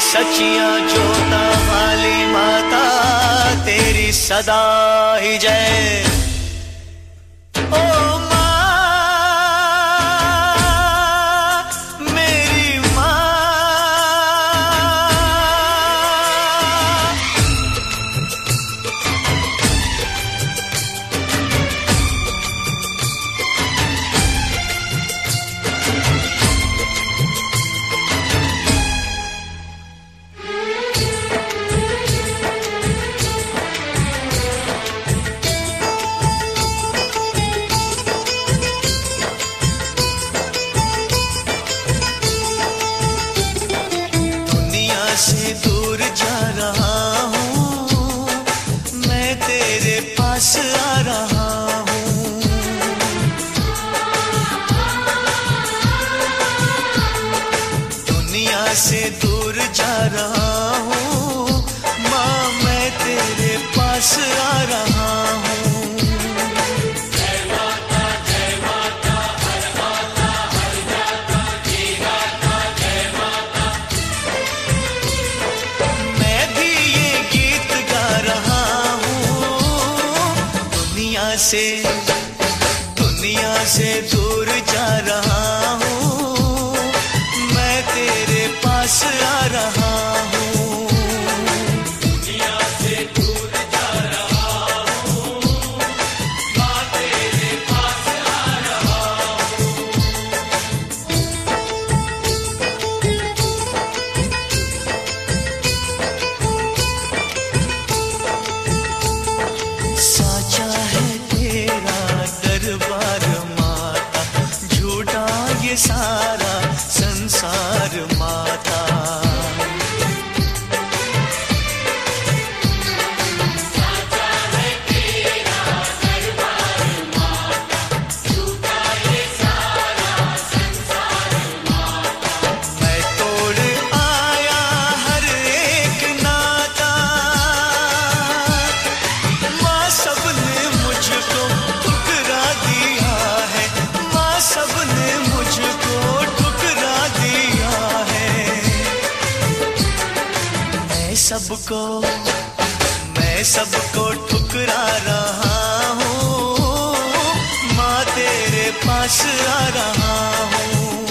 सचिया जोता वाली माता तेरी सदा ही जय। से दूर जा रहा हूँ। मैं तेरे पास आ रहा हूँ। सबको, मैं सबको ठुकरा रहा हूँ। माँ तेरे पास आ रहा हूँ।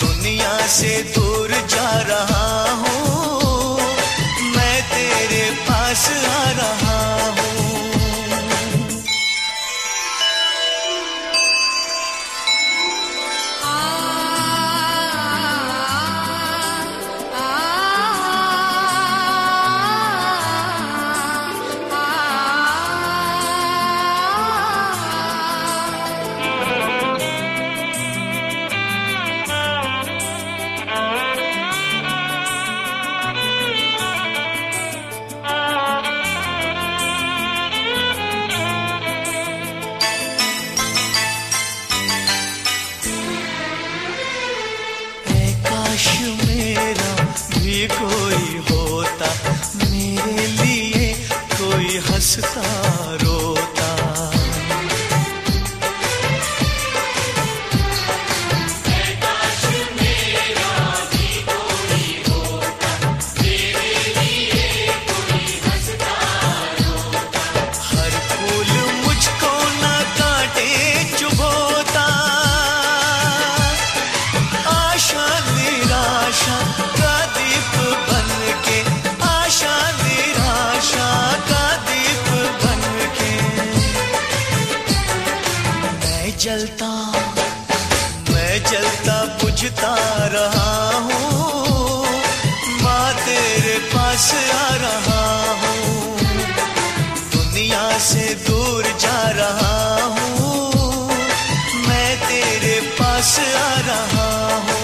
दुनिया से दूर जा रहा हूँ। मैं तेरे पास आ रहा हूँ। रहा हूँ। दुनिया से दूर जा रहा हूँ। मैं तेरे पास आ रहा हूँ।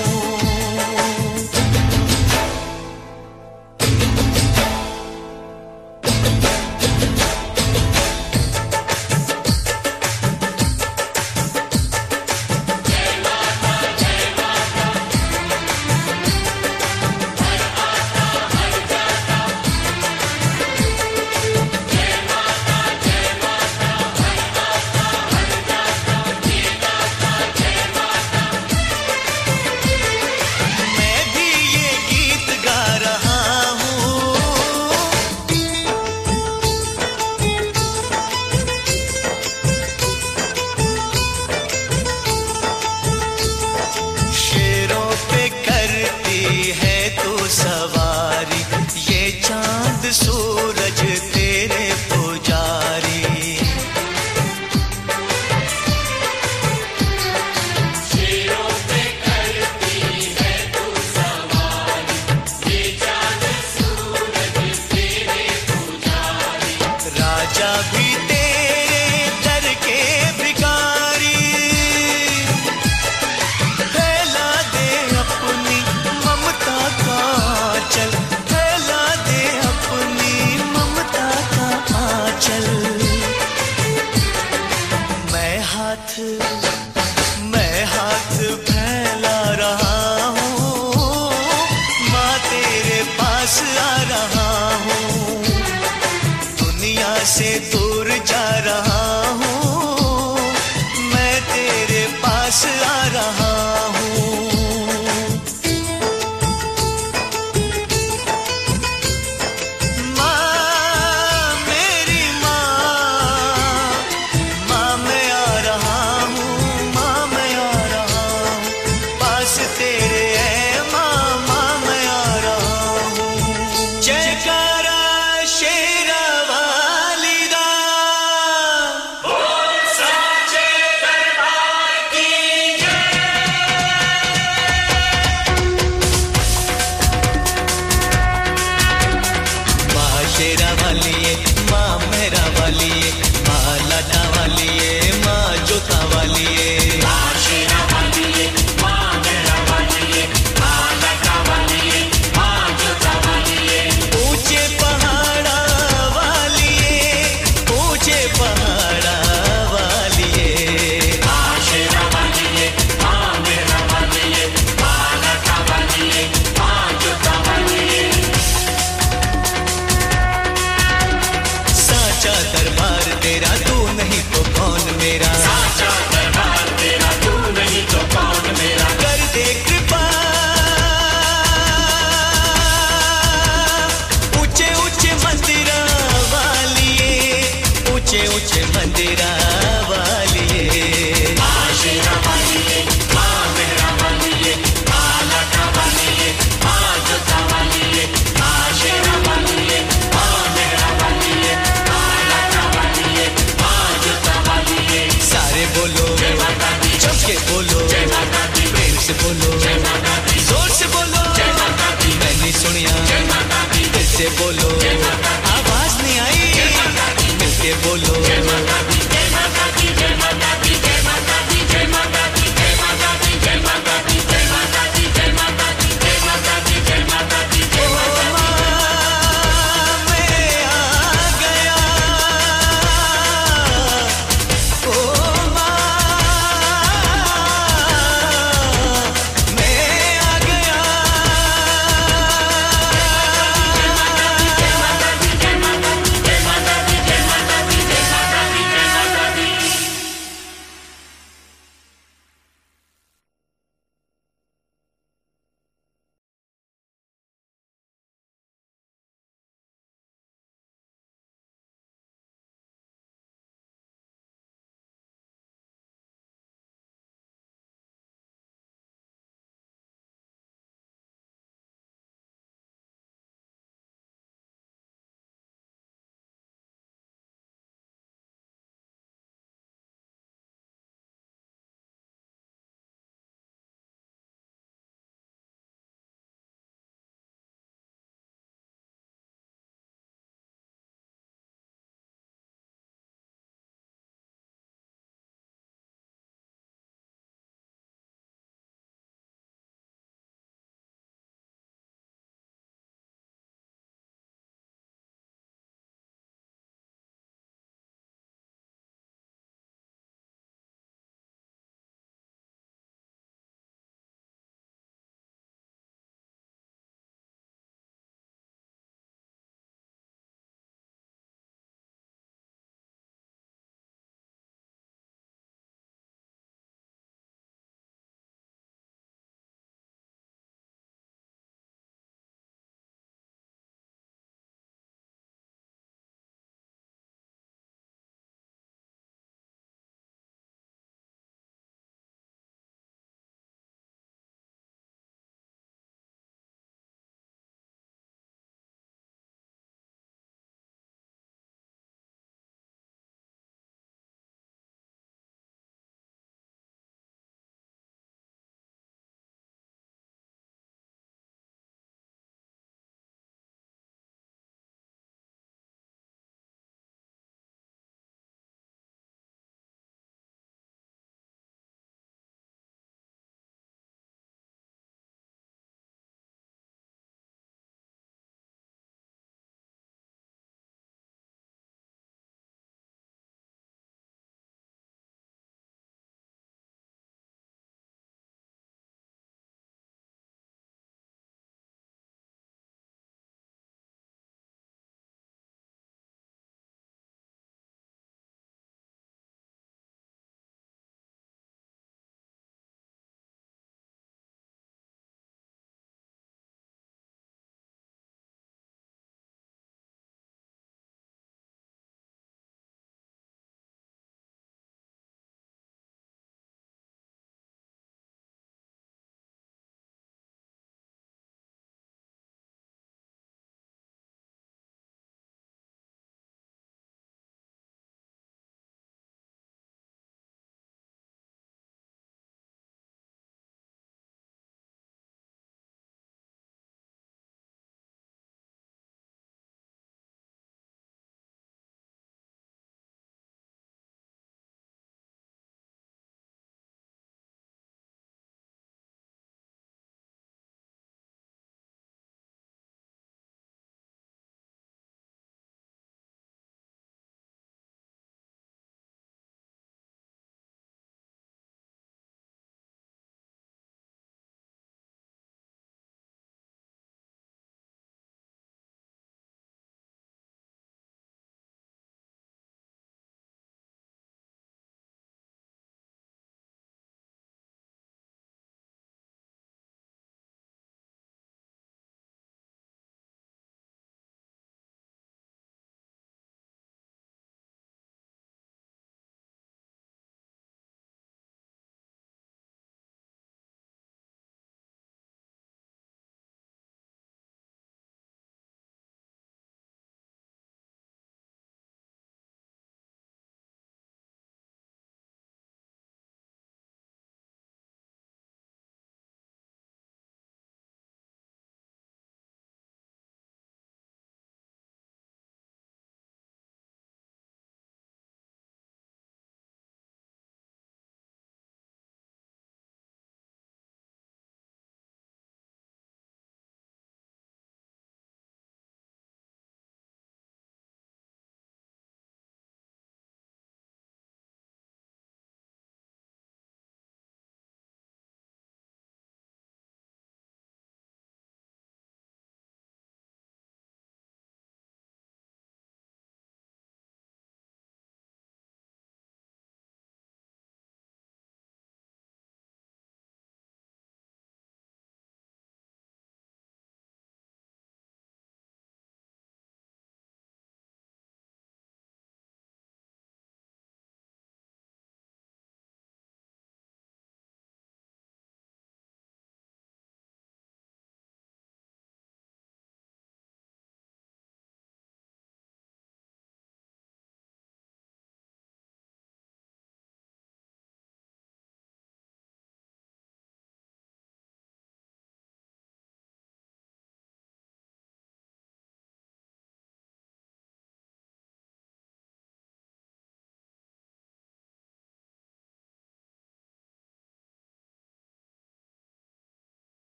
बोलो जम Ese bolón